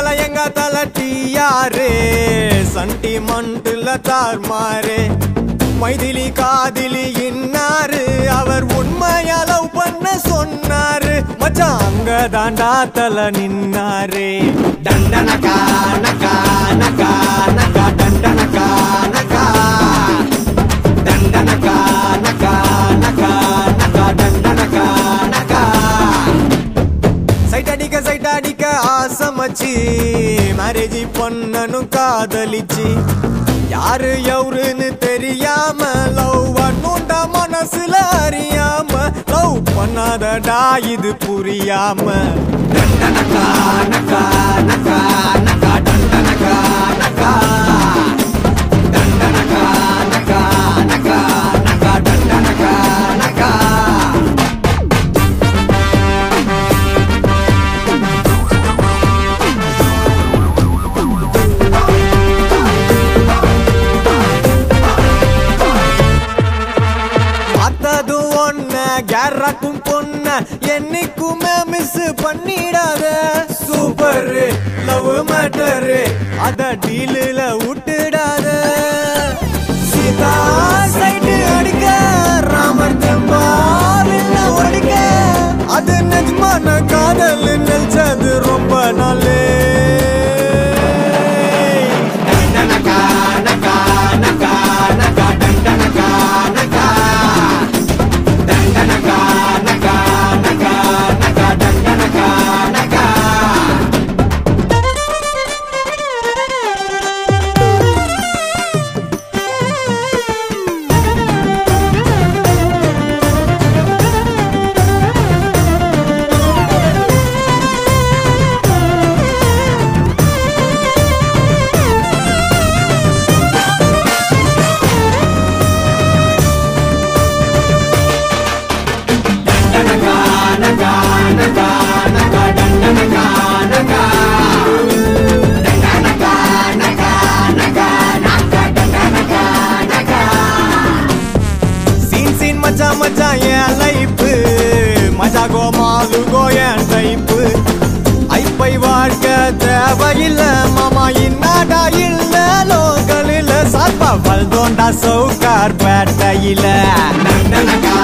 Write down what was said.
தல எங்க தல யாரு சண்டிமண்டுல தார்மாரு மைதிலி காதிலி இன்னாரு அவர் உண்மையால பண்ண சொன்னாரு. மச்சான் அங்க தாண்டா தல நின்னாரு. டண்டனக்கா நக்கா நக்கா நக்கா டண்டனக்கா நக்கா. ஆசமச்சு பொண்ணனும் காதலிச்சு. யாரு எவருன்னு தெரியாம லவ் பண்ணுண்டா மனசுல அறியாம லவ் பண்ணாதடா இது புரியாம. நக்கா நக்கா நக்கா நக்கா பார்த்தது ஒன்ன கேரக்கும் பொண்ண என்னைக்குமே மிஸ் பண்ணிடாத. சூப்பர் லவ் மேட்டர் அத டீலில் விட்டு மச்சான் என் லைப்பு மஜா கோ மாலு என் டைப்பு ஐப்பை வாழ்க்க தேவையில்ல மாமா இன்னாடா இல்ல. லோக்கலில் சாப்பா வல்தோண்டா சவுக்கார் பேட்டையில. நண்டனக்கா